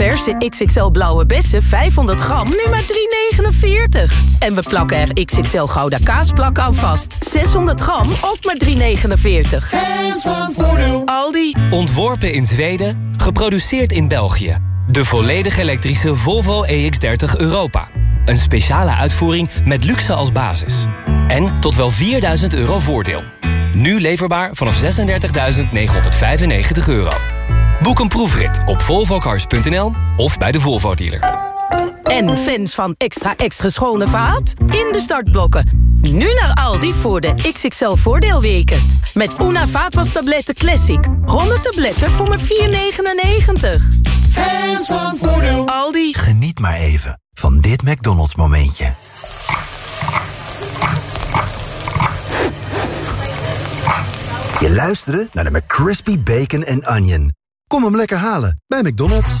Verse XXL blauwe bessen 500 gram, nu maar 3,49. En we plakken er XXL Gouda kaasplak aan vast. 600 gram, ook maar 3,49. Hands van Voordeel. Aldi. Ontworpen in Zweden, geproduceerd in België. De volledig elektrische Volvo EX30 Europa. Een speciale uitvoering met luxe als basis. En tot wel 4000 euro voordeel. Nu leverbaar vanaf 36.995 euro. Boek een proefrit op volvocars.nl of bij de Volvo dealer. En fans van extra extra schone vaat? In de startblokken. Nu naar Aldi voor de XXL voordeelweken. Met Una vaatwastabletten Classic. 100 tabletten voor maar 4,99. Hands van Voordeel. Aldi. Geniet maar even van dit McDonald's momentje. Je luisterde naar de McCrispy Bacon and Onion. Kom hem lekker halen bij McDonald's.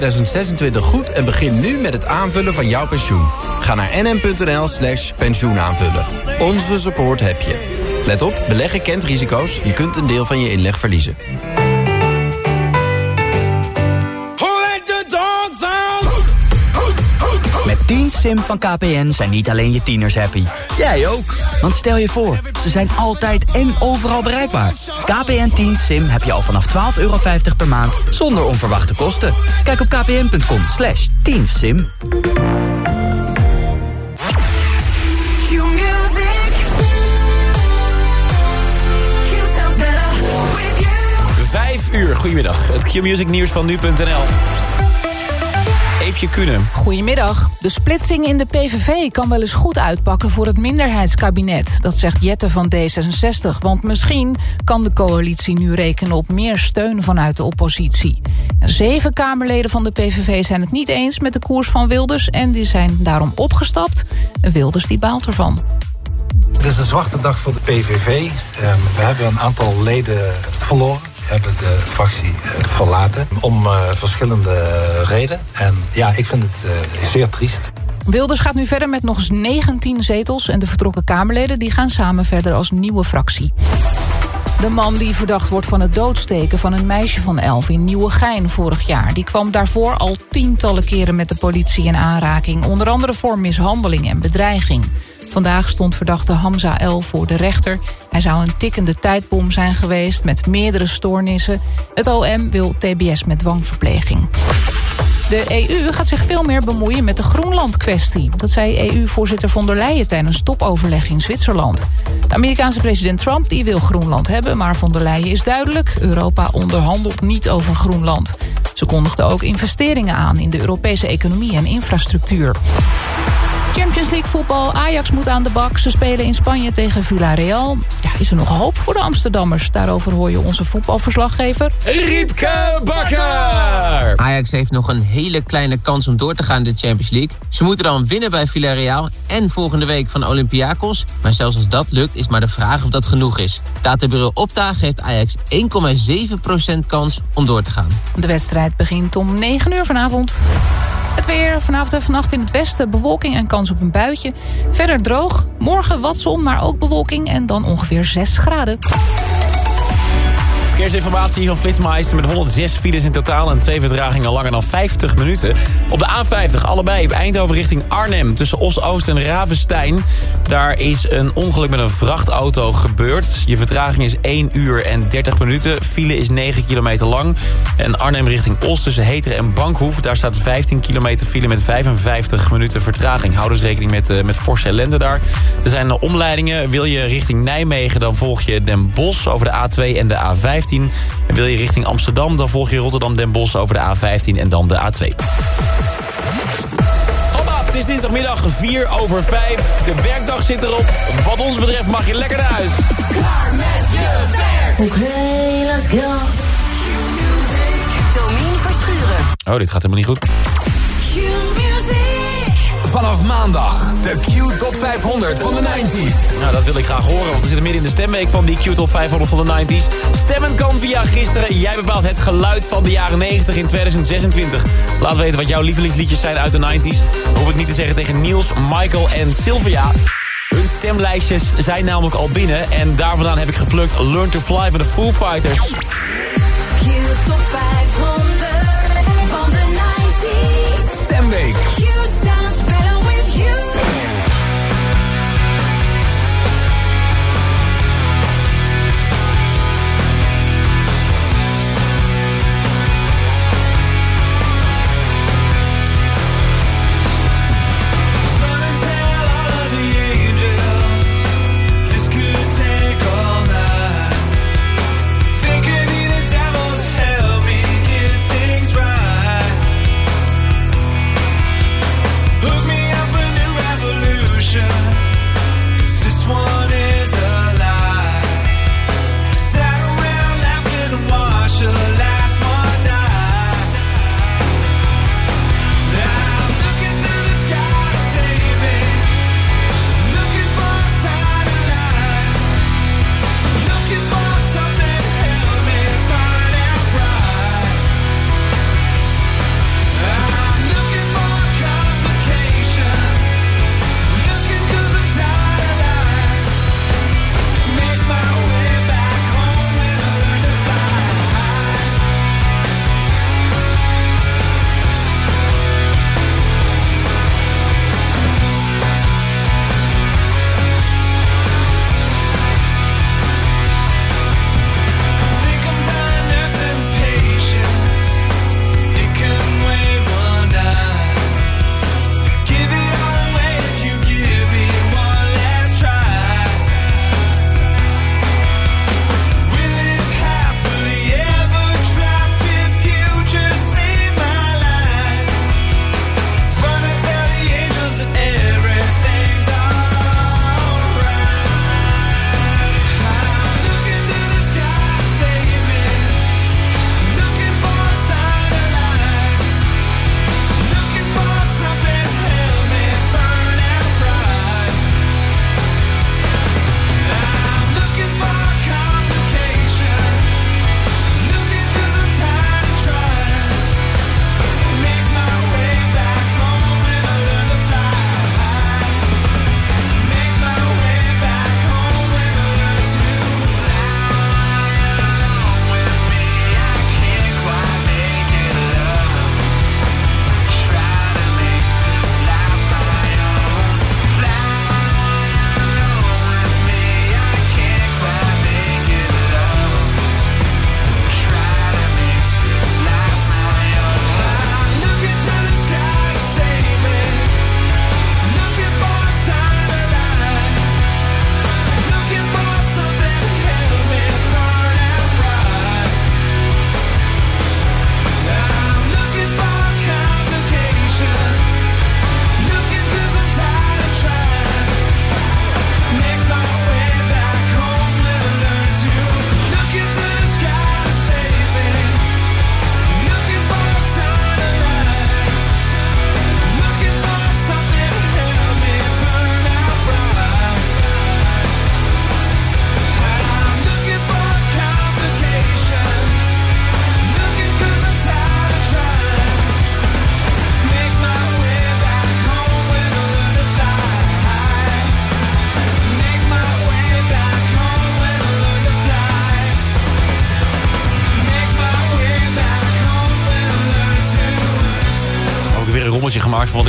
2026 goed en begin nu met het aanvullen van jouw pensioen. Ga naar nm.nl slash pensioenaanvullen. Onze support heb je. Let op, beleggen kent risico's. Je kunt een deel van je inleg verliezen. 10 sim van KPN zijn niet alleen je tieners happy. Jij ook. Want stel je voor, ze zijn altijd en overal bereikbaar. KPN 10 sim heb je al vanaf 12,50 euro per maand zonder onverwachte kosten. Kijk op kpn.com slash 10 sim. Vijf uur, goedemiddag. Het Q-Music nieuws van nu.nl. Eefje Kunnen. Goedemiddag. De splitsing in de PVV kan wel eens goed uitpakken voor het minderheidskabinet. Dat zegt Jette van D66. Want misschien kan de coalitie nu rekenen op meer steun vanuit de oppositie. Zeven Kamerleden van de PVV zijn het niet eens met de koers van Wilders... en die zijn daarom opgestapt. Wilders die baalt ervan. Het is een zwarte dag voor de PVV. Um, we hebben een aantal leden verloren. Hebben de fractie uh, verlaten om uh, verschillende redenen. En ja, ik vind het uh, zeer triest. Wilders gaat nu verder met nog eens 19 zetels... en de vertrokken Kamerleden die gaan samen verder als nieuwe fractie. De man die verdacht wordt van het doodsteken van een meisje van 11 in Nieuwegein vorig jaar. Die kwam daarvoor al tientallen keren met de politie in aanraking. Onder andere voor mishandeling en bedreiging. Vandaag stond verdachte Hamza L. voor de rechter. Hij zou een tikkende tijdbom zijn geweest met meerdere stoornissen. Het OM wil TBS met dwangverpleging. De EU gaat zich veel meer bemoeien met de Groenland-kwestie. Dat zei EU-voorzitter von der Leyen tijdens topoverleg in Zwitserland. De Amerikaanse president Trump die wil Groenland hebben... maar von der Leyen is duidelijk. Europa onderhandelt niet over Groenland. Ze kondigde ook investeringen aan in de Europese economie en infrastructuur. Champions League voetbal. Ajax moet aan de bak. Ze spelen in Spanje tegen Villarreal. Ja, is er nog hoop voor de Amsterdammers? Daarover hoor je onze voetbalverslaggever... Riepke Bakker! Ajax heeft nog een hele kleine kans om door te gaan in de Champions League. Ze moeten dan winnen bij Villarreal en volgende week van Olympiakos. Maar zelfs als dat lukt is maar de vraag of dat genoeg is. Databureau Opta geeft Ajax 1,7% kans om door te gaan. De wedstrijd begint om 9 uur vanavond. Het weer vanavond en vannacht in het westen. Bewolking en kans op een buitje. Verder droog. Morgen wat zon, maar ook bewolking. En dan ongeveer 6 graden. Verkeersinformatie van Flitsmeister met 106 files in totaal... en twee verdragingen langer dan 50 minuten. Op de A50 allebei op Eindhoven richting Arnhem... tussen Os-Oost en Ravenstein. Daar is een ongeluk met een vrachtauto gebeurd. Je vertraging is 1 uur en 30 minuten. File is 9 kilometer lang. En Arnhem richting Os tussen Heteren en Bankhoef... daar staat 15 kilometer file met 55 minuten vertraging. Hou dus rekening met, uh, met forse ellende daar. Er zijn omleidingen. Wil je richting Nijmegen, dan volg je Den Bosch over de A2 en de A15... En wil je richting Amsterdam, dan volg je Rotterdam Den Bosch over de A15 en dan de A2. Hoppa, het is dinsdagmiddag 4 over 5. De werkdag zit erop. Wat ons betreft mag je lekker naar huis. Klaar met je werk. Oké, okay, let's go. Domien Verschuren. Oh, dit gaat helemaal niet goed. Vanaf maandag de Q Top 500 van de 90s. Nou, dat wil ik graag horen, want we zitten midden in de stemweek van die Q-top 500 van de 90s. Stemmen kan via gisteren. Jij bepaalt het geluid van de jaren 90 in 2026. Laat weten wat jouw lievelingsliedjes zijn uit de 90s. Hoef ik niet te zeggen tegen Niels, Michael en Sylvia. Hun stemlijstjes zijn namelijk al binnen. En daar vandaan heb ik geplukt Learn to Fly van de Foo Fighters. Top 500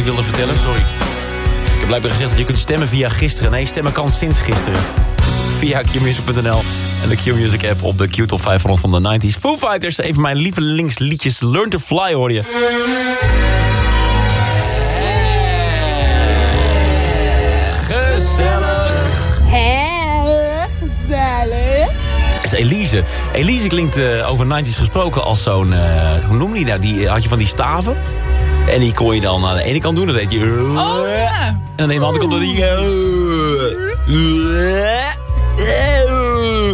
ik wilde vertellen, sorry. Ik heb blijkbaar gezegd dat je kunt stemmen via gisteren. Nee, stemmen kan sinds gisteren. Via qmusic.nl en de Q-Music app op de Q-top 500 van de 90s. Foo Fighters, een van mijn lievelingsliedjes. Learn to Fly hoor je. Gezellig. Gezellig. is Elise. Elise klinkt eh, over 90s gesproken als zo'n... eh, hoe noem je die nou? Die, had je van die staven? En die kon je dan aan de ene kant doen, dan deed je... Oh ja. En aan de andere kant doe je...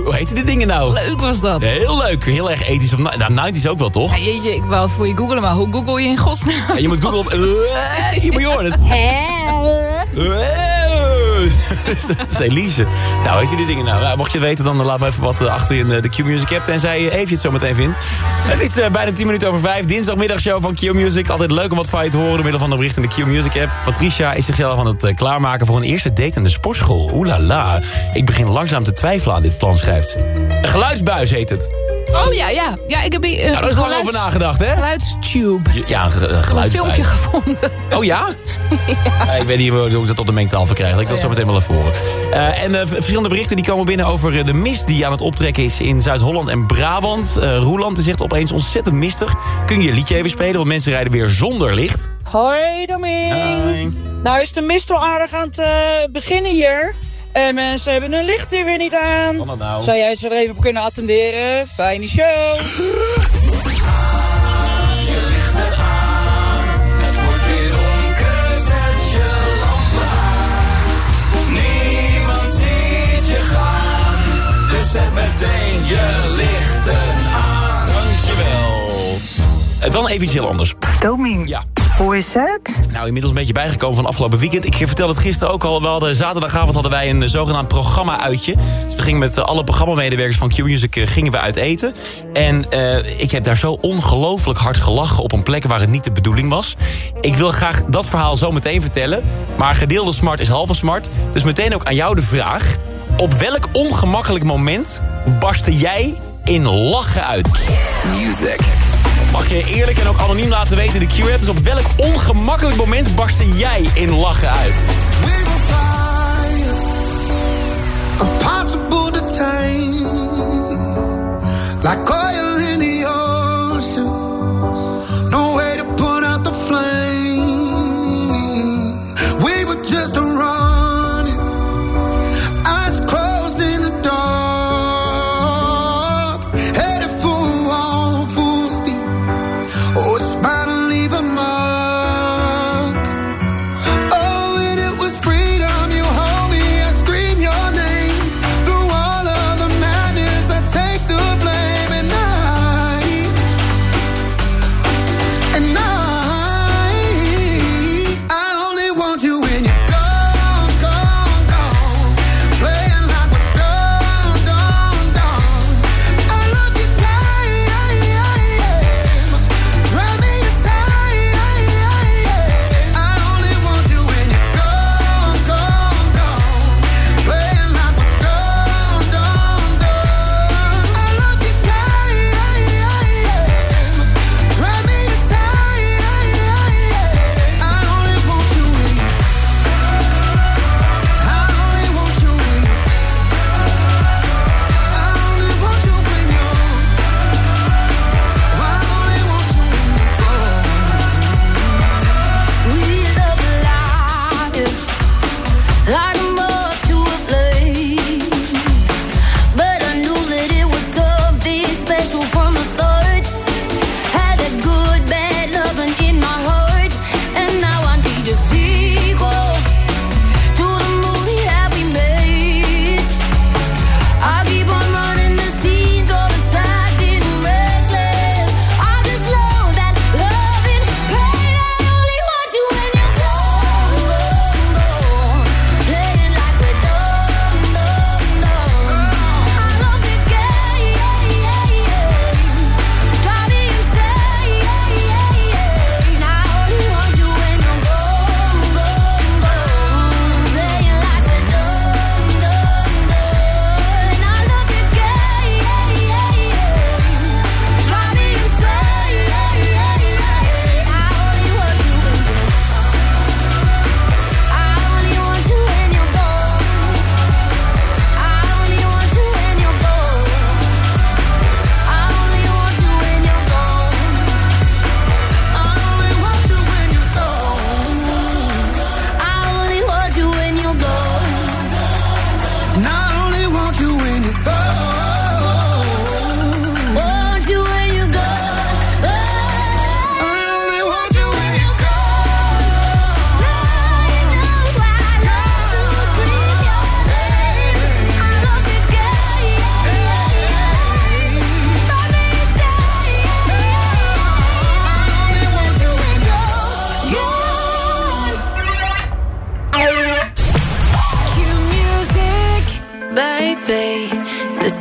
Hoe heten die dingen nou? Leuk was dat. Heel leuk, heel erg ethisch. Nou, 90's ook wel, toch? Ja, jeetje, ik wou het voor je googelen, maar hoe google je in godsnaam? Je moet googlen op... Hier moet je horen het. dat is Elise. Nou, weet je die dingen nou? nou? Mocht je het weten, dan laat me even wat eh, achter in eh, de Q-Music app. Tenzij je het zo meteen vindt. Het is eh, bijna 10 minuten over 5. Dinsdagmiddagshow van Q-Music. Altijd leuk om wat van je te horen door middel van de bericht in de Q-Music app. Patricia is zichzelf aan het klaarmaken voor een eerste date in de sportschool. Oeh la. Ik begin langzaam te twijfelen aan dit plan, schrijft ze. Een geluidsbuis heet het. Oh ja, ja. Ja, ik heb hier... Nou, een daar is lang over nagedacht, hè? Geluidstube. Ja, een, ge- een Een geluidsbuis. filmpje gevonden. Oh ja? Ja, ik weet niet hoe ik dat tot de mengtafel krijg. Ik wil het zo meteen wel even horen. Eh, en eh, verschillende berichten die komen binnen over de mist die aan het optrekken is in Zuid-Holland en Brabant. Eh Roeland zegt opeens ontzettend mistig. Kun je je liedje even spelen? Want mensen rijden weer zonder licht. Hoi Domien. Nou is de mist al aardig aan het beginnen hier. En mensen hebben hun licht hier weer niet aan. Nou? Zou jij ze er even op kunnen attenderen? Fijne show. Het wordt weer donker, zet je lampen aan. Niemand ziet je gaan, dus zet meteen je lichten aan. Dankjewel. Uh, dan even iets heel anders. Domien, Ja. Hoe is het? Nou, inmiddels een beetje bijgekomen van afgelopen weekend. Ik vertelde het gisteren ook al. We hadden, zaterdagavond hadden wij een zogenaamd programma-uitje. Dus we gingen met alle programmamedewerkers van Q-Music eh, gingen we uit eten. En eh, ik heb daar zo ongelooflijk hard gelachen op een plek waar het niet de bedoeling was. Ik wil graag dat verhaal zo meteen vertellen. Maar gedeelde smart is halve smart. Dus meteen ook aan jou de vraag. Op welk ongemakkelijk moment barstte jij in lachen uit? Music. Mag je eerlijk en ook anoniem laten weten in de Q-app. Dus op welk ongemakkelijk moment barstte jij in lachen uit? Like oil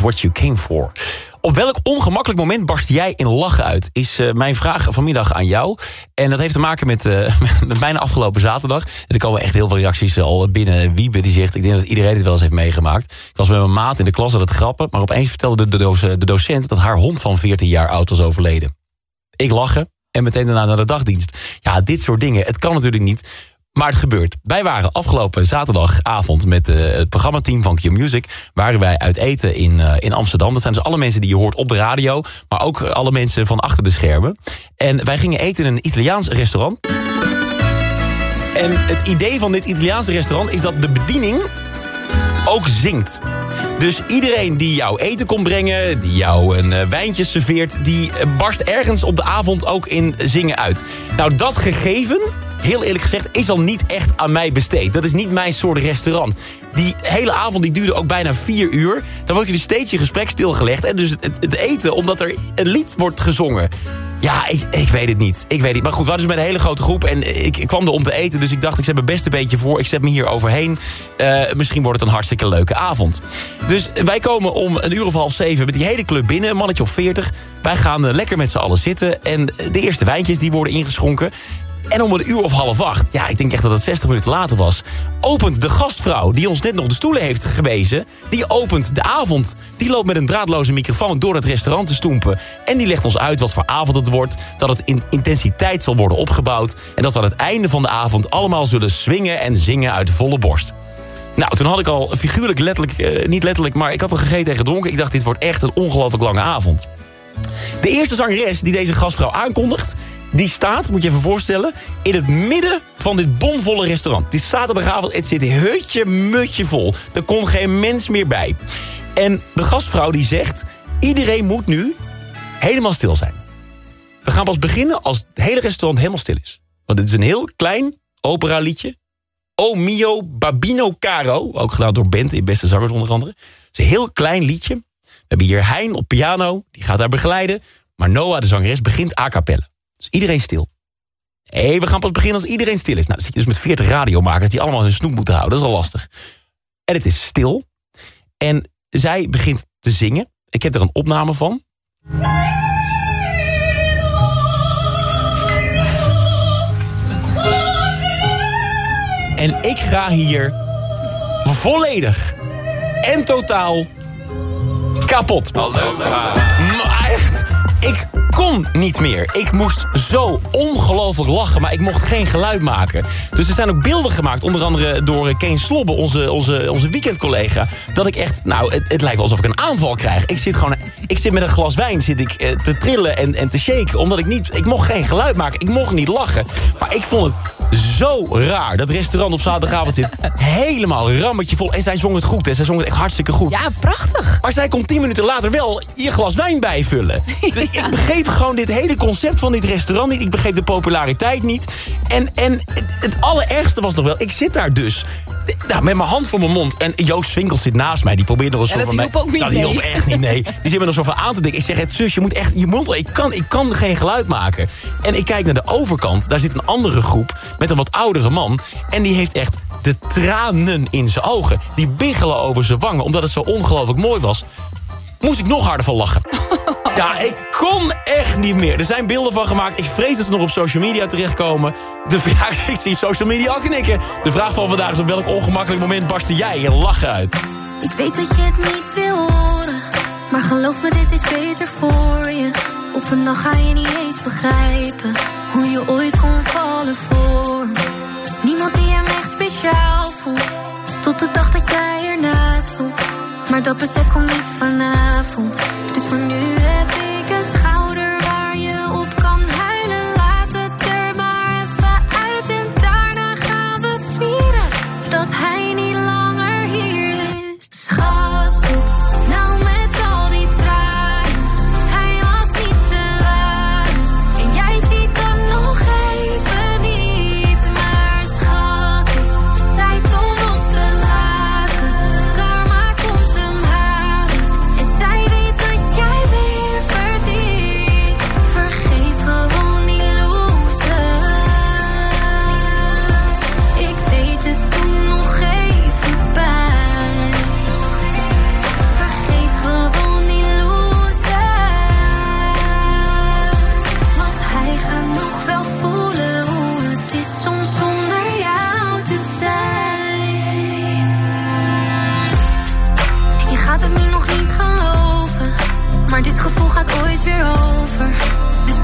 what you came for. Op welk ongemakkelijk moment barst jij in lachen uit? Is eh, mijn vraag vanmiddag aan jou. En dat heeft te maken met, eh, met mijn afgelopen zaterdag. Er komen echt heel veel reacties al binnen. Wiebe die zegt, ik denk dat iedereen dit wel eens heeft meegemaakt. Ik was met mijn maat in de klas aan het grappen. Maar opeens vertelde de, doce- de docent dat haar hond van 14 jaar oud was overleden. Ik lachen en meteen daarna naar de dagdienst. Ja, dit soort dingen. Het kan natuurlijk niet. Maar het gebeurt. Wij waren afgelopen zaterdagavond met eh, het programmateam van Q-Music... waren wij uit eten in, eh, in Amsterdam. Dat zijn dus alle mensen die je hoort op de radio... maar ook alle mensen van achter de schermen. En wij gingen eten in een Italiaans restaurant. En het idee van dit Italiaanse restaurant is dat de bediening ook zingt. Dus iedereen die jouw eten komt brengen, die jou een eh, wijntje serveert... die barst ergens op de avond ook in zingen uit. Nou, dat gegeven, heel eerlijk gezegd, is al niet echt aan mij besteed. Dat is niet mijn soort restaurant. Die hele avond die duurde ook bijna vier uur. Dan wordt je dus steeds je gesprek stilgelegd. En dus het, eten, omdat er een lied wordt gezongen. Ja, ik, ik weet het niet. Ik weet niet. Maar goed, we hadden dus met een hele grote groep. En ik, ik kwam er om te eten. Dus ik dacht, ik zet mijn best een beetje voor. Ik zet me hier overheen. Eh, misschien wordt het een hartstikke leuke avond. Dus wij komen om een uur of half zeven met die hele club binnen. Een mannetje of veertig. Wij gaan eh, lekker met z'n allen zitten. En de eerste wijntjes die worden ingeschonken. En om een uur of half acht, ja, ik denk echt dat het 60 minuten later was... opent de gastvrouw, die ons net nog de stoelen heeft gewezen... die opent de avond. Die loopt met een draadloze microfoon door het restaurant te stoempen. En die legt ons uit wat voor avond het wordt... dat het in intensiteit zal worden opgebouwd... en dat we aan het einde van de avond allemaal zullen swingen en zingen uit volle borst. Nou, toen had ik al figuurlijk letterlijk, eh, niet letterlijk... maar ik had al gegeten en gedronken. Ik dacht, dit wordt echt een ongelooflijk lange avond. De eerste zangeres die deze gastvrouw aankondigt... die staat, moet je even voorstellen... in het midden van dit bomvolle restaurant. Het is zaterdagavond, het zit hutje mutje vol. Er kon geen mens meer bij. En de gastvrouw die zegt... iedereen moet nu helemaal stil zijn. We gaan pas beginnen als het hele restaurant helemaal stil is. Want het is een heel klein operaliedje. O mio babino caro. Ook gedaan door Bent in Beste Zangers onder andere. Het is een heel klein liedje. We hebben hier Hein op piano. Die gaat daar begeleiden. Maar Noah, de zangeres, begint a cappella. Dus iedereen stil. Hé, hey, we gaan pas beginnen als iedereen stil is. Nou, dan zit je dus met 40 radiomakers die allemaal hun snoep moeten houden. Dat is al lastig. En het is stil. En zij begint te zingen. Ik heb er een opname van. En ik ga hier volledig en totaal kapot. Maar echt, ik kon niet meer. Ik moest zo ongelooflijk lachen, maar ik mocht geen geluid maken. Dus er zijn ook beelden gemaakt, onder andere door Keen Slobbe, onze, onze, onze weekendcollega. Dat ik echt, nou, het, het lijkt wel alsof ik een aanval krijg. Ik zit gewoon, ik zit met een glas wijn zit ik, eh, te trillen en, en te shaken. Omdat ik niet, ik mocht geen geluid maken, ik mocht niet lachen. Maar ik vond het zo raar. Dat restaurant op zaterdagavond zit helemaal rammetje vol. En zij zong het goed, hè. Zij zong het echt hartstikke goed. Ja, prachtig. Maar zij komt tien minuten later wel je glas wijn bijvullen. Ik begreep gewoon dit hele concept van dit restaurant niet. Ik begreep de populariteit niet. En, en het, het allerergste was nog wel, ik zit daar dus... Nou, met mijn hand voor mijn mond. En Joost Swinkels zit naast mij. Die probeert nog een Ja, soort dat van... hielp ook niet, dat hielp nee. echt niet, nee. Die zit me nog zo van aan te denken. Ik zeg, het zus, je moet echt je mond... Ik kan, ik kan geen geluid maken. En ik kijk naar de overkant. Daar zit een andere groep met een wat oudere man. En die heeft echt de tranen in zijn ogen. Die biggelen over zijn wangen. Omdat het zo ongelooflijk mooi was. Moest ik nog harder van lachen. Ja, ik kon echt niet meer. Er zijn beelden van gemaakt. Ik vrees dat ze nog op social media terechtkomen. De vraag, ik zie social media al knikken. De vraag van vandaag is op welk ongemakkelijk moment barstte jij je lachen uit? Ik weet dat je het niet wil horen, maar geloof me, dit is beter voor je. Op een dag ga je niet eens begrijpen hoe je ooit kon vallen voor. Niemand die hem echt speciaal vond, tot de dag dat jij ernaast stond. Maar dat besef komt niet vanavond, dus voor nu heb ik een schouder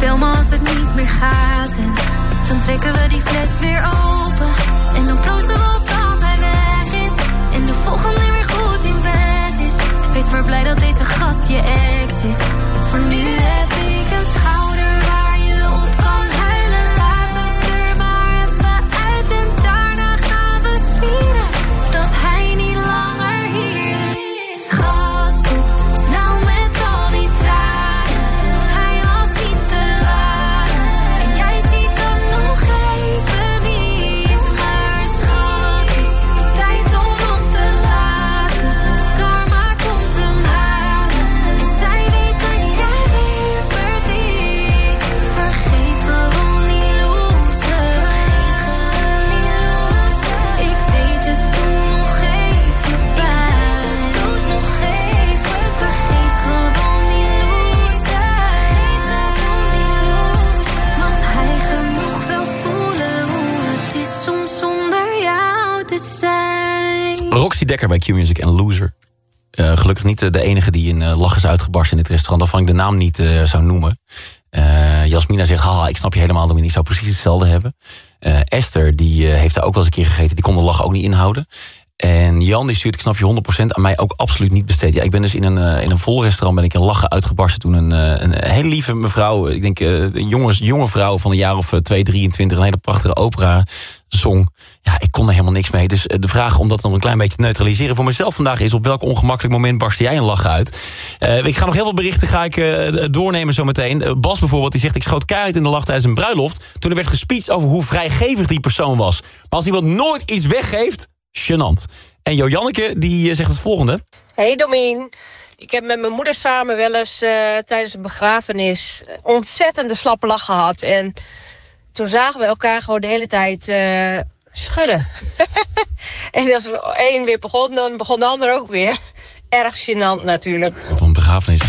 bel als het niet meer gaat en dan trekken we die fles weer open. En dan proosten we op dat hij weg is en de volgende weer goed in bed is. Wees maar blij dat deze gast je ex is. Voor nu Dekker bij Q-Music en Loser. Eh, gelukkig niet de- de enige die in uh, lach is uitgebarsten in het restaurant. Daarvan ik de naam niet eh, zou noemen. Eh, Jasmina zegt, haha, ik snap je helemaal, Dominique. Ik zou precies hetzelfde hebben. Eh, Esther, die eh, heeft daar ook wel eens een keer gegeten. Die kon de lach ook niet inhouden. En Jan die stuurt, ik snap je 100% aan mij ook absoluut niet besteed. Ja, ik ben dus in een, eh, in een vol restaurant ben ik in lachen uitgebarsten toen een, eh, een hele lieve mevrouw, ik denk eh, een jonge, jonge vrouw van een jaar of eh, 2, 23, een hele prachtige opera zong. Ja, ik kon er helemaal niks mee. Dus de vraag om dat nog een klein beetje te neutraliseren voor mezelf vandaag is... op welk ongemakkelijk moment barstte jij een lach uit? Ik ga nog heel veel berichten ga ik, doornemen zometeen. Bas bijvoorbeeld, die zegt... ik schoot keihard in de lach tijdens een bruiloft... toen er werd gespeecht over hoe vrijgevig die persoon was. Maar als iemand nooit iets weggeeft, gênant. En Joanneke, die eh, zegt het volgende. Hey Domien, ik heb met mijn moeder samen wel eens eh, tijdens een begrafenis ontzettende slappe lach gehad. En toen zagen we elkaar gewoon de hele tijd eh, schudden. en als er één weer begon, dan begon de ander ook weer. Erg gênant natuurlijk. Wat een begrafenis.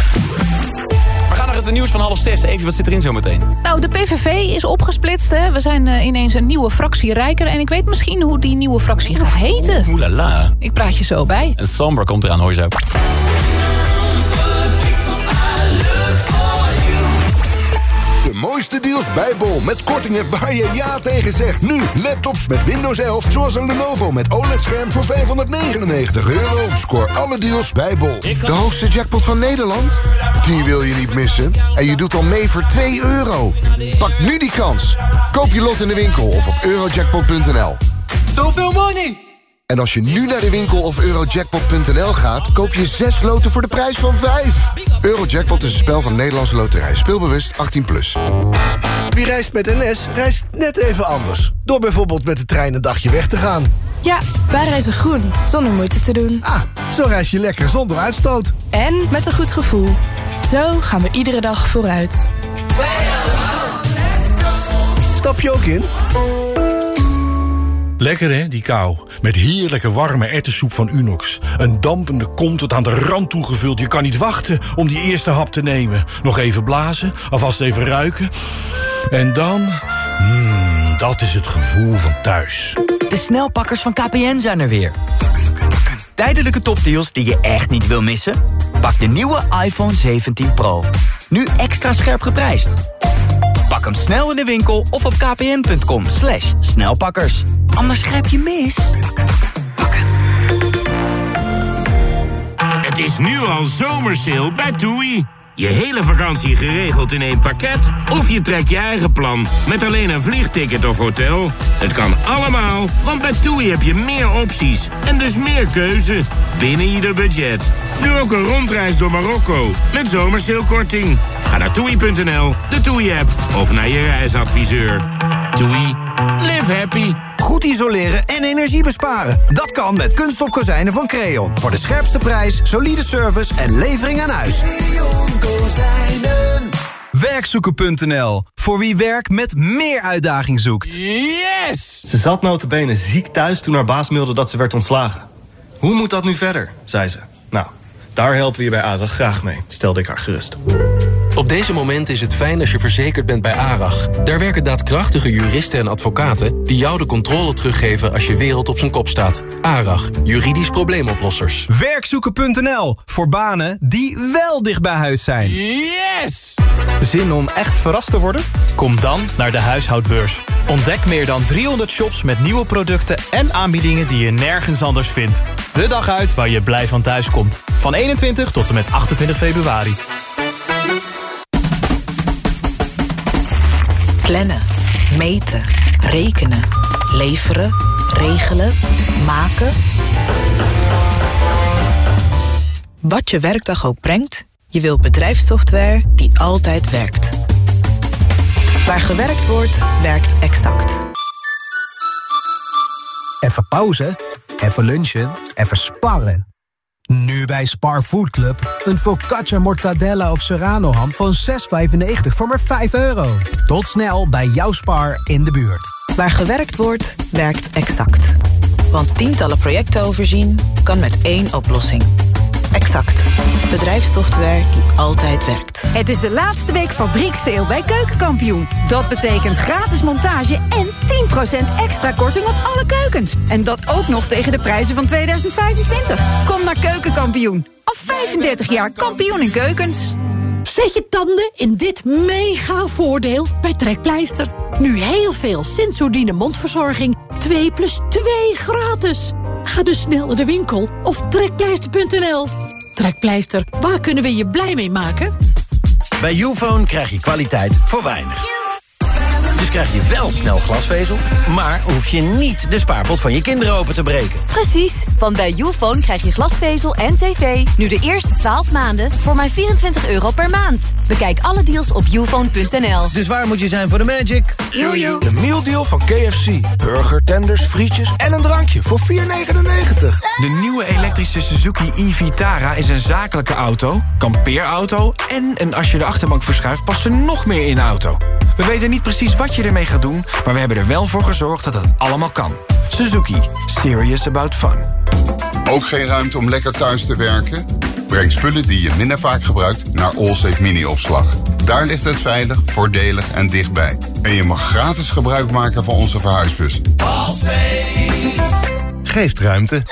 Het nieuws van half zes. Even, wat zit erin zometeen? Nou, de PVV is opgesplitst. Hè. We zijn eh, ineens een nieuwe fractie rijker. En ik weet misschien hoe die nieuwe fractie gaat heten. Oelala. Ik praat je zo bij. En Samber komt eraan, hoor je zo. Mooiste deals bij Bol. Met kortingen waar je ja tegen zegt. Nu laptops met Windows 11. Zoals een Lenovo met OLED-scherm voor 599 euro. Scoor alle deals bij Bol. De hoogste jackpot van Nederland? Die wil je niet missen. En je doet al mee voor 2 euro. Pak nu die kans. Koop je lot in de winkel of op eurojackpot.nl. Zoveel money! En als je nu naar de winkel of eurojackpot.nl gaat... koop je 6 loten voor de prijs van 5. Eurojackpot is een spel van Nederlandse Loterij. Speelbewust 18+. Plus. Wie reist met NS, reist net even anders. Door bijvoorbeeld met de trein een dagje weg te gaan. Ja, wij reizen groen, zonder moeite te doen. Ah, zo reis je lekker zonder uitstoot. En met een goed gevoel. Zo gaan we iedere dag vooruit. Stap je ook in? Lekker hè, die kou. Met heerlijke warme erwtensoep van Unox. Een dampende kom tot aan de rand toegevuld. Je kan niet wachten om die eerste hap te nemen. Nog even blazen, alvast even ruiken. En dan... Mmm, dat is het gevoel van thuis. De snelpakkers van KPN zijn er weer. Tijdelijke topdeals die je echt niet wil missen? Pak de nieuwe iPhone 17 Pro. Nu extra scherp geprijsd. Pak hem snel in de winkel of op kpn.com slash snelpakkers. Anders grijp je mis. Het is nu al zomersale bij TUI. Je hele vakantie geregeld in één pakket? Of je trekt je eigen plan met alleen een vliegticket of hotel? Het kan allemaal, want bij TUI heb je meer opties en dus meer keuze binnen ieder budget. Nu ook een rondreis door Marokko met zomersailkorting. Ga naar toei.nl, de TUI-app of naar je reisadviseur. TUI, live happy. Goed isoleren en energie besparen. Dat kan met kunststof kozijnen van Creon. Voor de scherpste prijs, solide service en levering aan huis. Werkzoeken.nl. Voor wie werk met meer uitdaging zoekt. Yes! Ze zat notabene ziek thuis toen haar baas mailde dat ze werd ontslagen. Hoe moet dat nu verder, zei ze. Daar helpen we je bij ARAG graag mee, stelde ik haar gerust. Op deze momenten is het fijn als je verzekerd bent bij ARAG. Daar werken daadkrachtige juristen en advocaten... die jou de controle teruggeven als je wereld op zijn kop staat. ARAG, juridisch probleemoplossers. Werkzoeken.nl. Voor banen die wel dicht bij huis zijn. Yes! Zin om echt verrast te worden? Kom dan naar de huishoudbeurs. Ontdek meer dan 300 shops met nieuwe producten en aanbiedingen die je nergens anders vindt. De dag uit waar je blij van thuis komt. Van 21 tot en met 28 februari. Plannen, meten, rekenen, leveren, regelen, maken. Wat je werkdag ook brengt, je wilt bedrijfssoftware die altijd werkt. Waar gewerkt wordt, werkt exact. Even pauze, even lunchen, even sparren. Nu bij Spar Food Club. Een focaccia mortadella of serrano ham van 6,95 voor maar 5 euro. Tot snel bij jouw Spar in de buurt. Waar gewerkt wordt, werkt exact. Want tientallen projecten overzien kan met één oplossing. Exact. Bedrijfssoftware die altijd werkt. Het is de laatste week fabrieksteel bij Keukenkampioen. Dat betekent gratis montage en 10% extra korting op alle keukens. En dat ook nog tegen de prijzen van 2025. Kom naar Keukenkampioen. Al 35 jaar kampioen in keukens. Zet je tanden in dit mega voordeel bij Trekpleister. Nu heel veel Sensodyne mondverzorging. 2 plus 2 gratis. Ga dus snel naar de winkel of trekpleister.nl. Trekpleister, waar kunnen we je blij mee maken? Bij Ufone krijg je kwaliteit voor weinig. Dus krijg je wel snel glasvezel, maar hoef je niet de spaarpot van je kinderen open te breken. Precies, want bij Youfone krijg je glasvezel en tv nu de eerste 12 maanden voor maar 24 euro per maand. Bekijk alle deals op youfone.nl. Dus waar moet je zijn voor de magic? Jojo. De mealdeal van KFC. Burger, tenders, frietjes en een drankje voor 4,99. De nieuwe elektrische Suzuki e-Vitara is een zakelijke auto, kampeerauto... en een als je de achterbank verschuift past er nog meer in de auto. We weten niet precies wat je ermee gaat doen... maar we hebben er wel voor gezorgd dat het allemaal kan. Suzuki. Serious about fun. Ook geen ruimte om lekker thuis te werken? Breng spullen die je minder vaak gebruikt naar Allsafe Mini-opslag. Daar ligt het veilig, voordelig en dichtbij. En je mag gratis gebruik maken van onze verhuisbus. Geeft ruimte.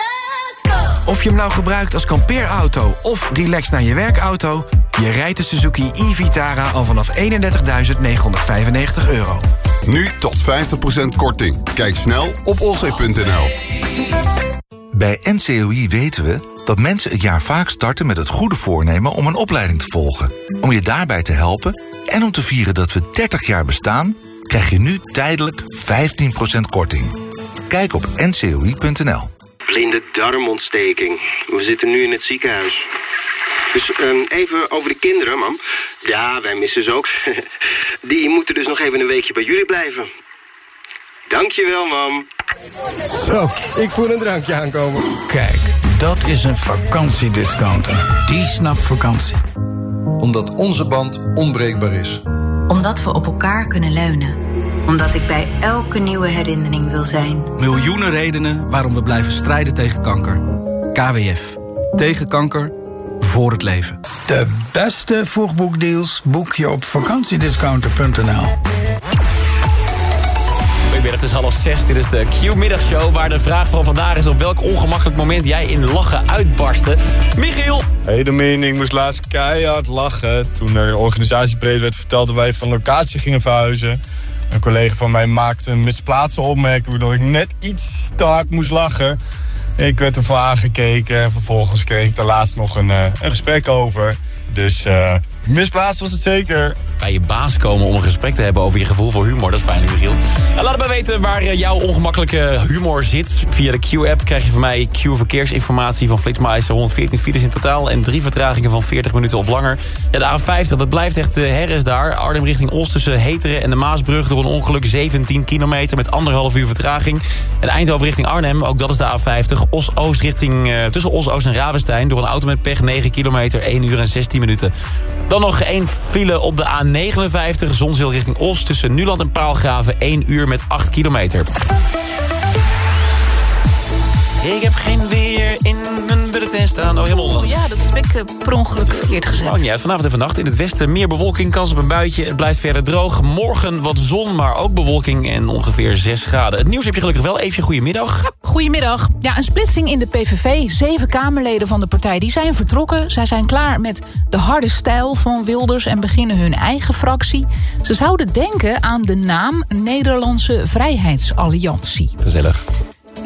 Of je hem nou gebruikt als kampeerauto of relax naar je werkauto... je rijdt de Suzuki e-Vitara al vanaf 31.995 euro. Nu tot 50% korting. Kijk snel op allsafe.nl. Bij NCOI weten we dat mensen het jaar vaak starten met het goede voornemen om een opleiding te volgen. Om je daarbij te helpen en om te vieren dat we 30 jaar bestaan, krijg je nu tijdelijk 15% korting. Kijk op ncoi.nl. Blinde darmontsteking. We zitten nu in het ziekenhuis. Dus ehm, even over de kinderen, mam. Ja, wij missen ze ook. Die moeten dus nog even een weekje bij jullie blijven. Dankjewel, mam. Zo, ik voel een drankje aankomen. Kijk, dat is een vakantiediscounter. Die snapt vakantie. Omdat onze band onbreekbaar is. Omdat we op elkaar kunnen leunen. Omdat ik bij elke nieuwe herinnering wil zijn. Miljoenen redenen waarom we blijven strijden tegen kanker. KWF. Tegen kanker. Voor het leven. De beste vroegboekdeals boek je op vakantiediscounter.nl. Goedemiddag, het is half zes. Dit is de Q-middagshow waar de vraag van vandaag is... op welk ongemakkelijk moment jij in lachen uitbarstte. Michiel! Hey Domin, ik moest laatst keihard lachen... toen er organisatieprees werd verteld dat wij van locatie gingen verhuizen. Een collega van mij maakte een misplaatste opmerking... waardoor ik net iets te hard moest lachen. Ik werd ervoor aangekeken en vervolgens kreeg ik daar laatst nog een, eh, een gesprek over. Dus eh misplaatst was het zeker. Bij je baas komen om een gesprek te hebben over je gevoel voor humor. Dat is pijnlijk, Michiel. Nou, laat het maar weten waar eh, jouw ongemakkelijke humor zit. Via de Q-app krijg je van mij Q-verkeersinformatie van Flitsmeister. 114 files in totaal en drie vertragingen van 40 minuten of langer. Ja, de A50, dat blijft echt uh, herres daar. Arnhem richting Oost tussen Heteren en de Maasbrug... door een ongeluk 17 kilometer met anderhalf uur vertraging. En Eindhoven richting Arnhem, ook dat is de A50. Os-Oost richting, eh, tussen Os-Oost en Ravenstein... door een auto met pech 9 kilometer, 1 uur en 16 minuten. Dan nog één file op de A59, Zonzeel richting Oost... tussen Nuland en Paalgraven, 1 uur met 8 kilometer. Ik heb geen weer in mijn bulletin staan. Oh, helemaal Oh ja, dat heb ik eh, per ongeluk verkeerd gezet. Oh, uit. Vanavond en vannacht in het westen meer bewolking, kans op een buitje. Het blijft verder droog. Morgen wat zon, maar ook bewolking en ongeveer 6 graden. Het nieuws heb je gelukkig wel. Even goedemiddag. Goedemiddag. Ja, een splitsing in de PVV. Zeven Kamerleden van de partij die zijn vertrokken. Zij zijn klaar met de harde stijl van Wilders en beginnen hun eigen fractie. Ze zouden denken aan de naam Nederlandse Vrijheidsalliantie. Gezellig.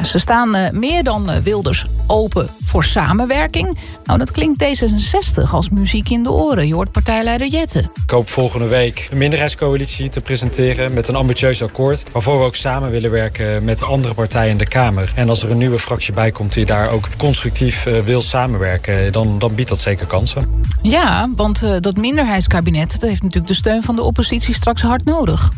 Ze staan eh, meer dan eh, Wilders open voor samenwerking. Nou, dat klinkt D66 als muziek in de oren. Je hoort partijleider Jette. Ik hoop volgende week een minderheidscoalitie te presenteren met een ambitieus akkoord. Waarvoor we ook samen willen werken met andere partijen in de Kamer. En als er een nieuwe fractie bij komt die daar ook constructief eh, wil samenwerken, dan, dan biedt dat zeker kansen. Ja, want dat minderheidskabinet dat heeft natuurlijk de steun van de oppositie straks hard nodig.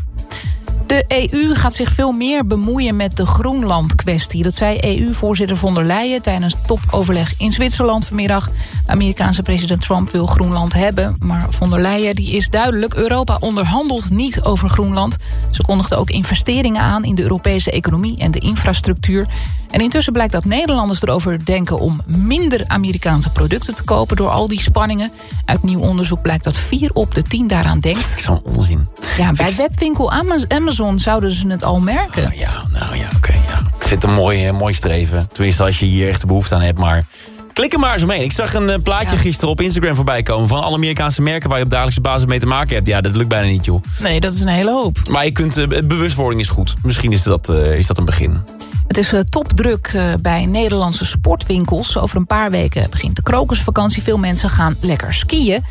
De EU gaat zich veel meer bemoeien met de Groenland-kwestie. Dat zei EU-voorzitter von der Leyen tijdens topoverleg in Zwitserland vanmiddag. De Amerikaanse president Trump wil Groenland hebben. Maar von der Leyen die is duidelijk. Europa onderhandelt niet over Groenland. Ze kondigde ook investeringen aan in de Europese economie en de infrastructuur. En intussen blijkt dat Nederlanders erover denken om minder Amerikaanse producten te kopen door al die spanningen. Uit nieuw onderzoek blijkt dat 4 op de 10 daaraan denkt. Zo'n onzin. Ja, bij webwinkel Amazon zouden ze het al merken. Oh, ja, nou ja, oké. ja. Ik vind het een mooi, eh, mooi streven. Tenminste, als je hier echt de behoefte aan hebt, maar... Klik er maar eens omheen. Ik zag een eh, plaatje gisteren op Instagram voorbij komen... van alle Amerikaanse merken waar je op dagelijkse basis mee te maken hebt. Ja, dat lukt bijna niet, joh. Nee, dat is een hele hoop. Maar je kunt, eh, bewustwording is goed. Misschien is dat, is dat een begin. Het is uh, topdruk uh, bij Nederlandse sportwinkels. Over een paar weken begint de krokusvakantie. Veel mensen gaan lekker skiën.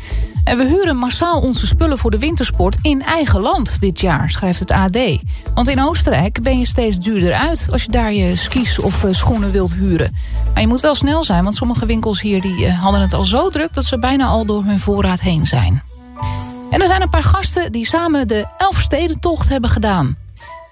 En we huren massaal onze spullen voor de wintersport in eigen land dit jaar, schrijft het AD. Want in Oostenrijk ben je steeds duurder uit als je daar je skis of uh, schoenen wilt huren. Maar je moet wel snel zijn, want sommige winkels hier die, hadden het al zo druk... dat ze bijna al door hun voorraad heen zijn. En er zijn een paar gasten die samen de Elfstedentocht hebben gedaan.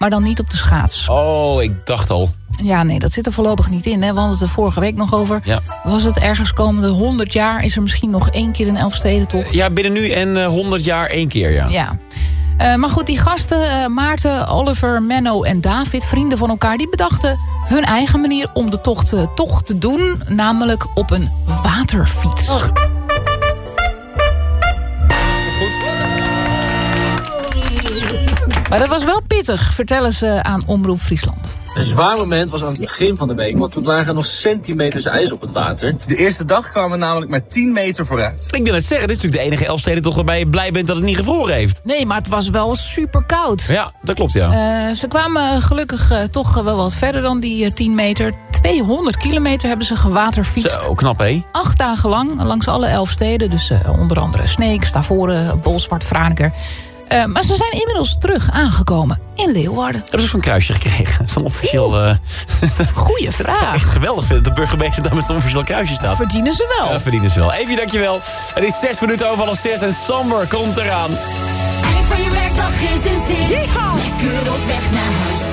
Maar dan niet op de schaats. Oh, ik dacht al. Ja, nee, dat zit er voorlopig niet in. Hè. We hadden het er vorige week nog over. Ja. Was het ergens komende 100 jaar... is er misschien nog één keer een Elfstedentocht? Ja, binnen nu en uh, 100 jaar één keer, ja. Ja. Uh, maar goed, die gasten, uh, Maarten, Oliver, Menno en David... vrienden van elkaar, die bedachten hun eigen manier... om de tocht uh, toch te doen. Namelijk op een waterfiets. Oh. Maar dat was wel pittig, vertellen ze aan Omroep Friesland. Een zwaar moment was aan het begin van de week, want toen lagen er nog centimeters ijs op het water. De eerste dag kwamen we namelijk maar 10 meter vooruit. Ik wil het zeggen, dit is natuurlijk de enige Elfsteden toch waarbij je blij bent dat het niet gevroren heeft. Nee, maar het was wel super koud. Ja, dat klopt ja. Uh, ze kwamen gelukkig uh, toch wel wat verder dan die uh, 10 meter. 200 kilometer hebben ze gewaterfietst. Zo, knap hé. Acht dagen lang, langs alle Elfsteden. Dus onder andere Sneek, Stavoren, Bolsward, Franeker... Uh, maar ze zijn inmiddels terug aangekomen in Leeuwarden. Hebben ze zo'n kruisje gekregen? Zo'n officieel... Uh, Goeie vraag. echt geweldig vind dat de burgemeester daar met zo'n officieel kruisje staat. Verdienen ze wel. Ja, verdienen ze wel. Evie, dankjewel. Het is zes minuten over half zes en Summer komt eraan. Eind van je werkdag is een zin. Lekker op weg naar huis.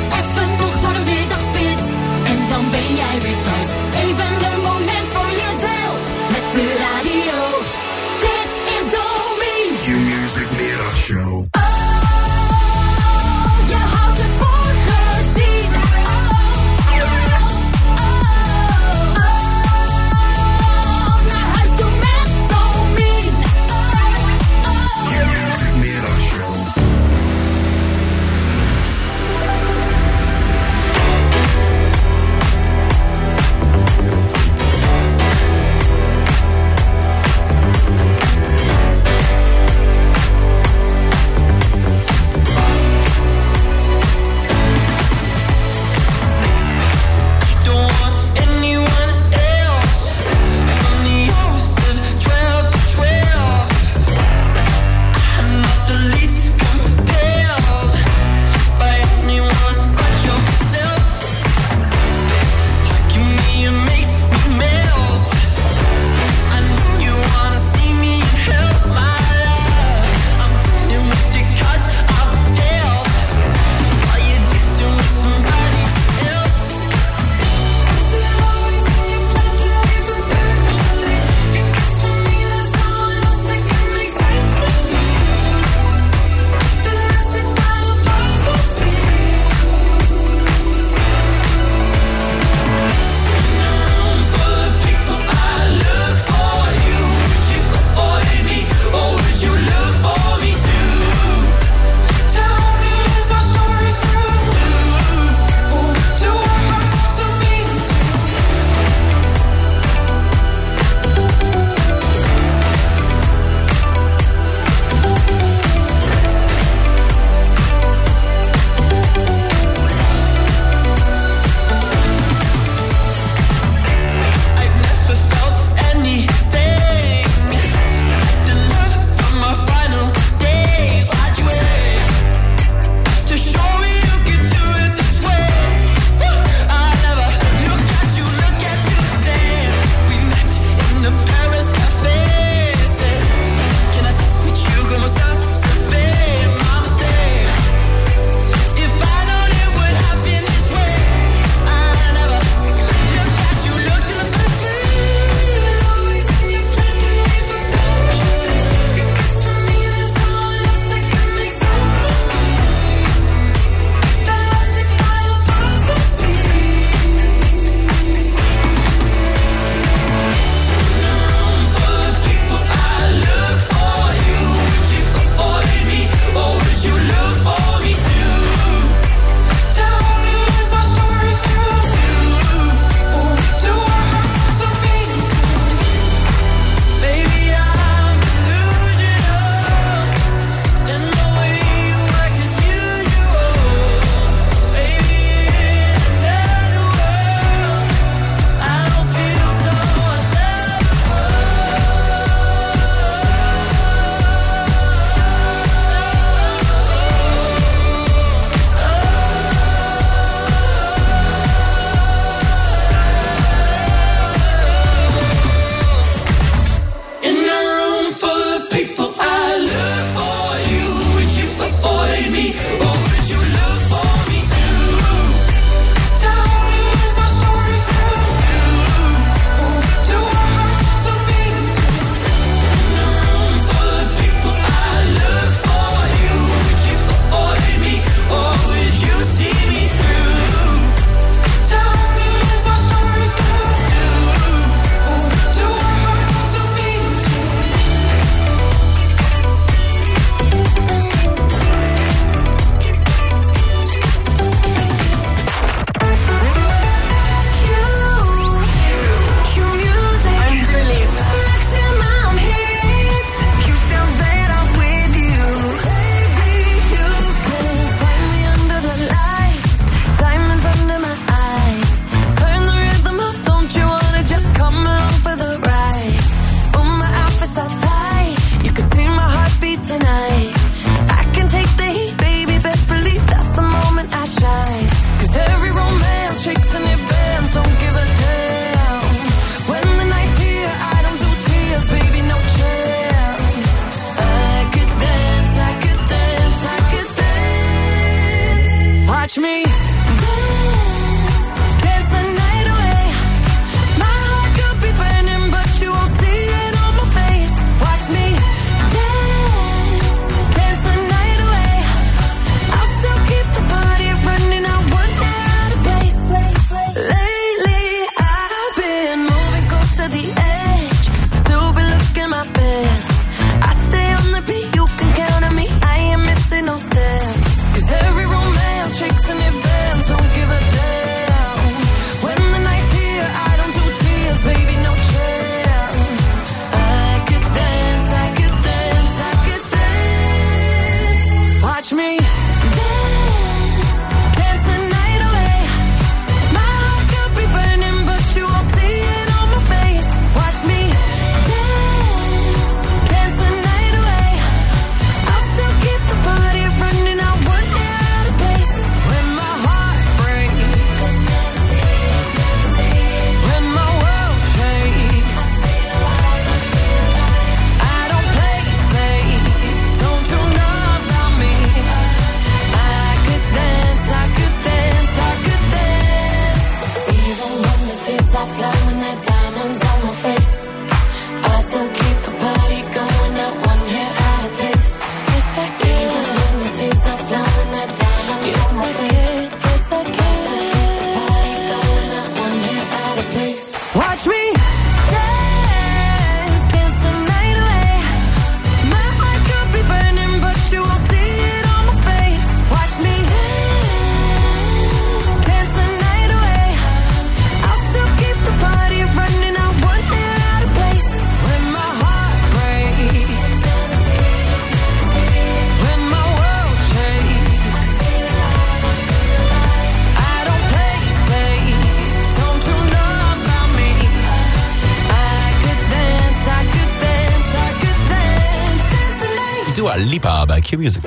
Bij Q-Music.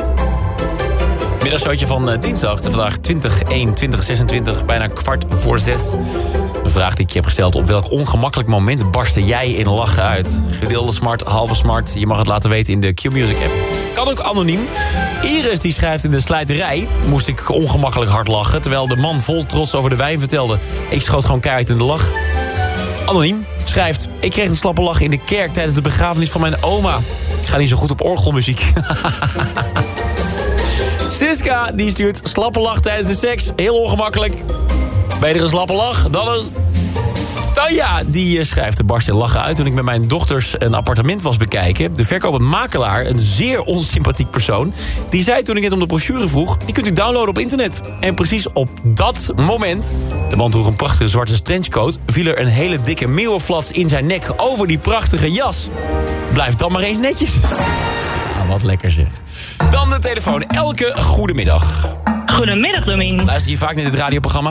Middagshowtje van eh, dinsdag, vandaag 20, 1, 20, 26, bijna kwart voor zes. De vraag die ik je heb gesteld, op welk ongemakkelijk moment barstte jij in lachen uit? Gedeelde smart, halve smart, je mag het laten weten in de Q-Music app. Kan ook anoniem. Iris die schrijft in de slijterij, moest ik ongemakkelijk hard lachen... terwijl de man vol trots over de wijn vertelde. Ik schoot gewoon keihard in de lach. Anoniem schrijft... Ik kreeg een slappe lach in de kerk tijdens de begrafenis van mijn oma. Ik ga niet zo goed op orgelmuziek. Siska die stuurt slappe lach tijdens de seks. Heel ongemakkelijk. Beter een slappe lach dan een... Tanja die eh, schrijft de barst in lachen uit... toen ik met mijn dochters een appartement was bekijken. De verkopend makelaar, een zeer onsympathiek persoon... die zei toen ik het om de brochure vroeg... die kunt u downloaden op internet. En precies op dat moment... de man droeg een prachtige zwarte trenchcoat... viel er een hele dikke meeuwenflats in zijn nek over die prachtige jas. Blijf dan maar eens netjes. Ah, wat lekker zeg. Dan de telefoon. Elke goedemiddag. Goedemiddag, Domien. Luister je vaak naar dit radioprogramma?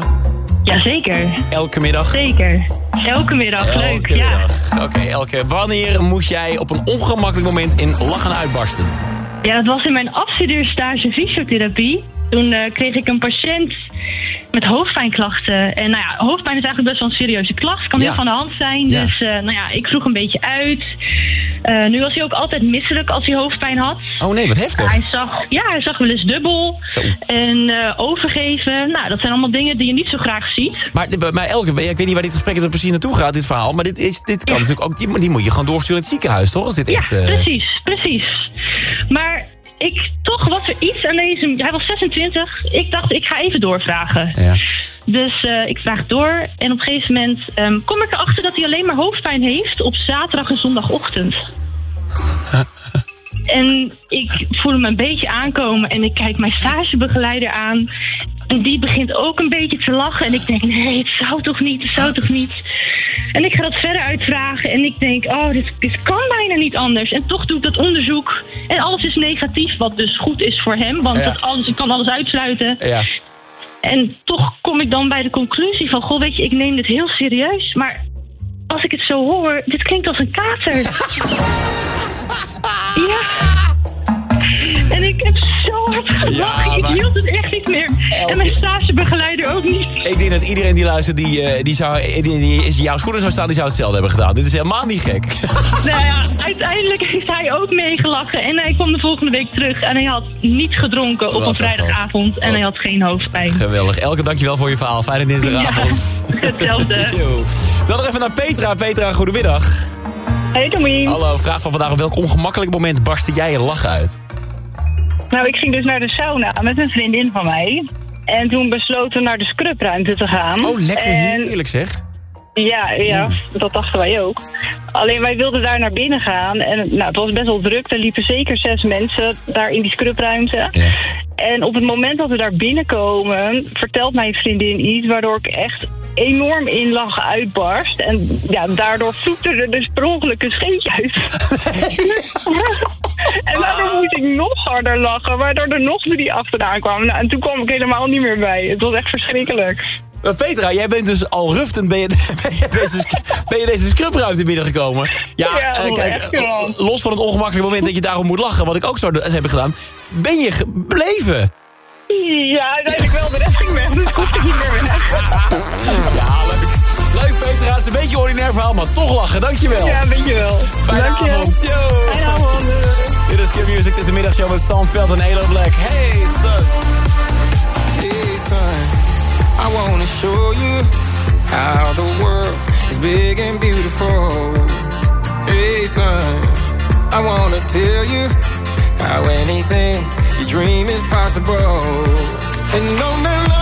Jazeker. Elke middag? Zeker. Elke middag, leuk. Elke Ja. middag. Oké, Elke. Wanneer moest jij op een ongemakkelijk moment in lachen uitbarsten? ja, dat was in mijn afstudeerstage fysiotherapie. Toen eh, kreeg ik een patiënt met hoofdpijnklachten. En nou ja, hoofdpijn is eigenlijk best wel een serieuze klacht. Kan Ja. heel van de hand zijn. Ja. Dus eh, nou ja, ik vroeg een beetje uit. Eh, nu was hij ook altijd misselijk als hij hoofdpijn had. Oh nee, wat heftig. Hij zag, ja, hij zag wel eens dubbel. Zo. En eh, overgeven. Nou, dat zijn allemaal dingen die je niet zo graag ziet. Maar, maar Elke, ik weet niet waar dit gesprek er precies naartoe gaat, dit verhaal. Maar dit, is, dit kan natuurlijk ook, die, die moet je gewoon doorsturen in het ziekenhuis, toch? Als dit echt... Precies, precies. Maar ik, toch was er iets aan deze... Hij was 26. Ik dacht, ik ga even doorvragen. Ja. Dus eh, ik vraag door. En op een gegeven moment ehm, kom ik erachter dat hij alleen maar hoofdpijn heeft op zaterdag en zondagochtend. En ik voel hem een beetje aankomen en ik kijk mijn stagebegeleider aan. En die begint ook een beetje te lachen. En ik denk, nee, het zou toch niet, het zou toch niet. En ik ga dat verder uitvragen en ik denk, oh, dit, dit kan bijna niet anders. En toch doe ik dat onderzoek en alles is negatief, wat dus goed is voor hem. Want Ja. dat alles, ik kan alles uitsluiten. Ja. En toch kom ik dan bij de conclusie van... Goh, weet je, ik neem dit heel serieus. Maar als ik het zo hoor, dit klinkt als een kater. ja. En ik heb zo hard gelachen. Ja, maar- Ik hield het echt niet meer. En mijn stagebegeleider ook niet. Ik denk dat iedereen die luistert, die, eh, die, zou, die, jouw schoenen zou staan, die zou hetzelfde hebben gedaan. Dit is helemaal niet gek. Nou ja, uiteindelijk heeft hij ook meegelachen. En hij kwam de volgende week terug. En hij had niet gedronken op een vrijdagavond. En hij had geen hoofdpijn. Geweldig. Elke, dankjewel voor je verhaal. Fijne dinsdagavond. hetzelfde. Dan nog even naar Petra. Petra, goedemiddag. Hey Tomien. Hallo, vraag van vandaag. Op welk ongemakkelijk moment barstte jij een lach uit? Nou, ik ging dus naar de sauna met een vriendin van mij. En toen besloten we naar de scrubruimte te gaan. Oh, lekker En- heerlijk zeg. Ja, ja, dat dachten wij ook. Alleen wij wilden daar naar binnen gaan. En nou, het was best wel druk. Er liepen zeker zes mensen daar in die scrubruimte. En op het moment dat we daar binnenkomen, vertelt mijn vriendin iets waardoor ik echt enorm in lachen uitbarst. En ja, daardoor vloekte er dus per ongeluk een scheetje uit. en daardoor moest ik nog harder lachen, waardoor er nog drie achteraan kwamen. Nou, en toen kwam ik helemaal niet meer bij. Het was echt verschrikkelijk. Maar Petra, jij bent dus al ruftend ben je, ben je deze, ben je deze scrubruimte binnengekomen. Ja, Ja, eh, kijk, wel. los van het ongemakkelijke moment dat je daarom moet lachen, wat ik ook zo heb gedaan, ben je gebleven. Ja, uiteindelijk wel. De rest ging weg, dus ik niet meer weg. Ja, leuk. Leuk Petra, het is een beetje een ordinair verhaal, maar toch lachen, dankjewel. Ja, weet je wel. Fijne Dank je. avond. Yo. Fijne avond. Dit is Q Music, het is de middagshow met Sam Veld en Elo Black. Hey son. Hey son, I wanna show you how the world is big and beautiful. Hey son, I wanna tell you how anything you dream is possible. And on that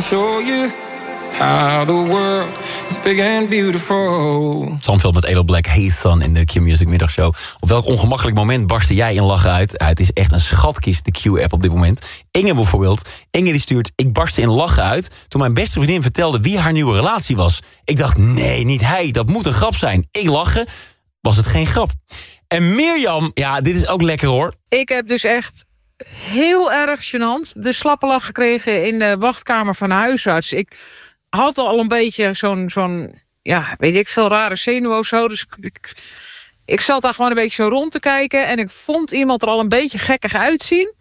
Sam veel how the world is met Elo Black, Hey Son in de Q-Music middagshow. Op welk ongemakkelijk moment barstte jij in lachen uit? het is echt een schatkist, de Q-app op dit moment. Inge bijvoorbeeld. Inge die stuurt, ik barstte in lachen uit... toen mijn beste vriendin vertelde wie haar nieuwe relatie was. Ik dacht, nee, niet hij, dat moet een grap zijn. Ik lachen, was het geen grap. En Mirjam, ja, dit is ook lekker hoor. Ik heb dus echt heel erg gênant. De slappe lach gekregen in de wachtkamer van de huisarts. Ik had al een beetje zo'n, zo'n ja, weet ik veel, rare zenuwen zo. Dus ik, ik, zat daar gewoon een beetje zo rond te kijken. En ik vond iemand er al een beetje gekkig uitzien.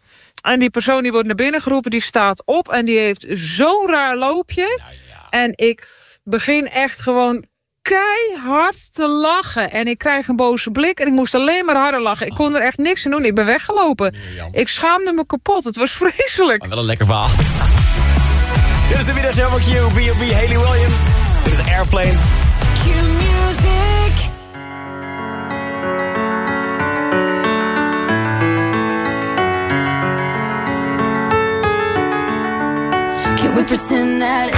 En die persoon die wordt naar binnen geroepen, die staat op. En die heeft zo'n raar loopje. En ik begin echt gewoon keihard te lachen. En ik krijg een boze blik en ik moest alleen maar harder lachen. Ik kon er echt niks aan doen. Ik ben weggelopen. Ik schaamde me kapot. Het was vreselijk. Maar wel een lekker verhaal. Dit is de Middags Q, B.O.B. Haley Williams. Dit is Airplanes. Q-Music. Can we pretend that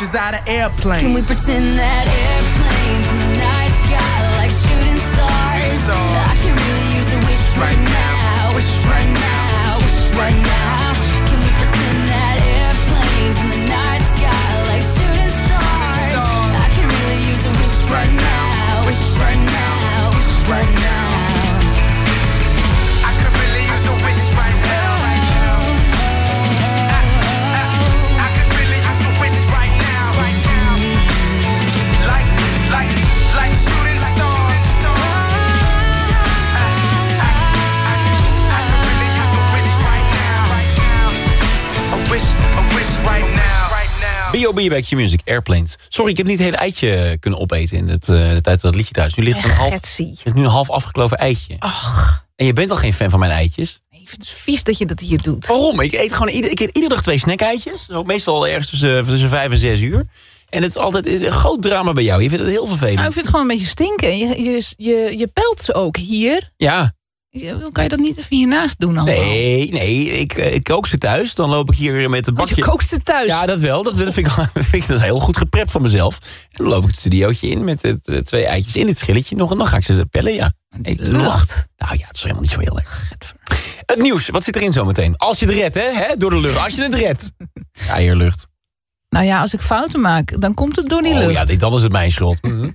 crashes out of airplane. Can we pretend that airplane in the night sky like shooting stars? I can really use a wish right, right now. Joe Bierbeck, je music, Airplanes. Sorry, ik heb niet het hele eitje kunnen opeten in het, eh, de tijd dat het liedje thuis. Nu ligt er een half, ligt nu een half afgekloven eitje. En je bent al geen fan van mijn eitjes? Ik vind het vies dat je dat hier doet. Waarom? Ik eet gewoon ieder, ik eet iedere dag twee snackeitjes. Meestal ergens tussen, tussen vijf en zes uur. En het is altijd het is een groot drama bij jou. Je vindt het heel vervelend. Nou, ik vind het gewoon een beetje stinken. Je, je, je, je pelt ze ook hier. Ja. Kan je dat niet even hiernaast doen allemaal? Nee, nee, ik, eh, ik kook ze thuis. Dan loop ik hier met een bakje... je kookt ze thuis? Ja, dat wel. Dat, vind, ik, vind ik dat is heel goed geprept van mezelf. En dan loop ik het studiootje in met het, eh, twee eitjes in het schilletje nog. En dan ga ik ze pellen, ja. Ik, lucht. Nou ja, het is helemaal niet zo heel erg. Het nieuws, wat zit erin zometeen? Als je het redt, hè? hè? Door de lucht. Als je het redt. Ja, hier lucht. Nou ja, als ik fouten maak, dan komt het door die Oh lucht. ja, dan is het mijn schuld. Mhm.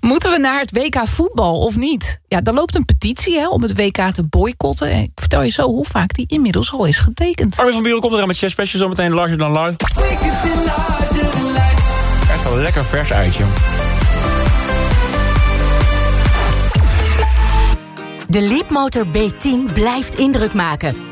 Moeten we naar het WK voetbal of niet? Ja, er loopt een petitie hè, om het WK te boycotten. En Ik vertel je zo hoe vaak die inmiddels al is getekend. Armin van Buren komt eraan met Chef Special zometeen. Larger dan live. Echt wel een lekker vers uitje. De Leapmotor B10 blijft indruk maken.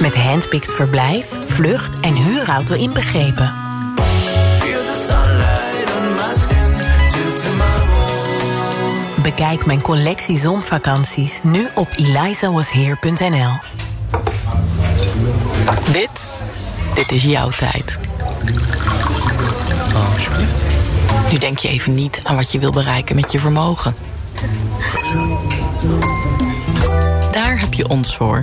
Met handpicked verblijf, vlucht en huurauto inbegrepen. Bekijk mijn collectie zonvakanties nu op elizawasheer.nl. Dit, dit is jouw tijd. Oh, alsjeblieft. Nu denk je even niet aan wat je wil bereiken met je vermogen. Daar heb je ons voor.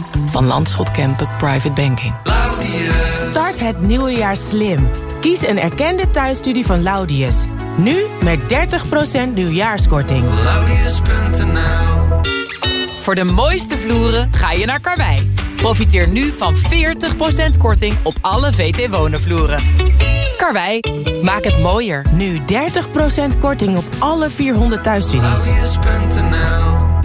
Van Landschot Kempen Private Banking. Start het nieuwe jaar slim. Kies een erkende thuisstudie van Laudius. Nu met 30% nieuwjaarskorting. Voor de mooiste vloeren ga je naar Karwei. Profiteer nu van 40% korting op alle VT Wonen vloeren. Karwei, maak het mooier. Nu 30% korting op alle 400 thuisstudies.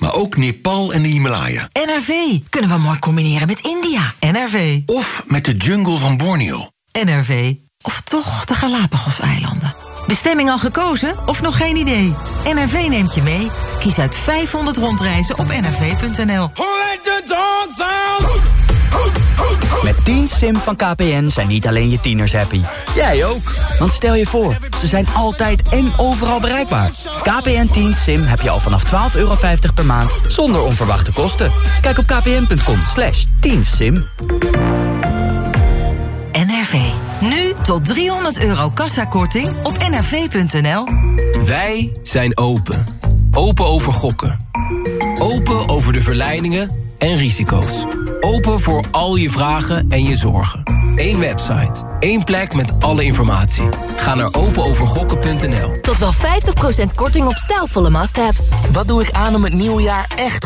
maar ook Nepal en de Himalaya. NRV. Kunnen we mooi combineren met India. NRV. Of met de jungle van Borneo. NRV. Of toch de Galapagos-eilanden. Bestemming al gekozen of nog geen idee? NRV neemt je mee. Kies uit 500 rondreizen op nrv.nl. Met 10 Sim van KPN zijn niet alleen je tieners happy. Jij ook. Want stel je voor, ze zijn altijd en overal bereikbaar. KPN 10 Sim heb je al vanaf 12,50 euro per maand zonder onverwachte kosten. Kijk op kpn.com slash 10 sim NRV. Nu tot 300 euro kassakorting op nrv.nl. Wij zijn open. Open over gokken. Open over de verleidingen en risico's. Open voor al je vragen en je zorgen. Eén website. één plek met alle informatie. Ga naar openovergokken.nl. Tot wel 50% korting op stijlvolle must-haves. Wat doe ik aan om het nieuwe jaar echt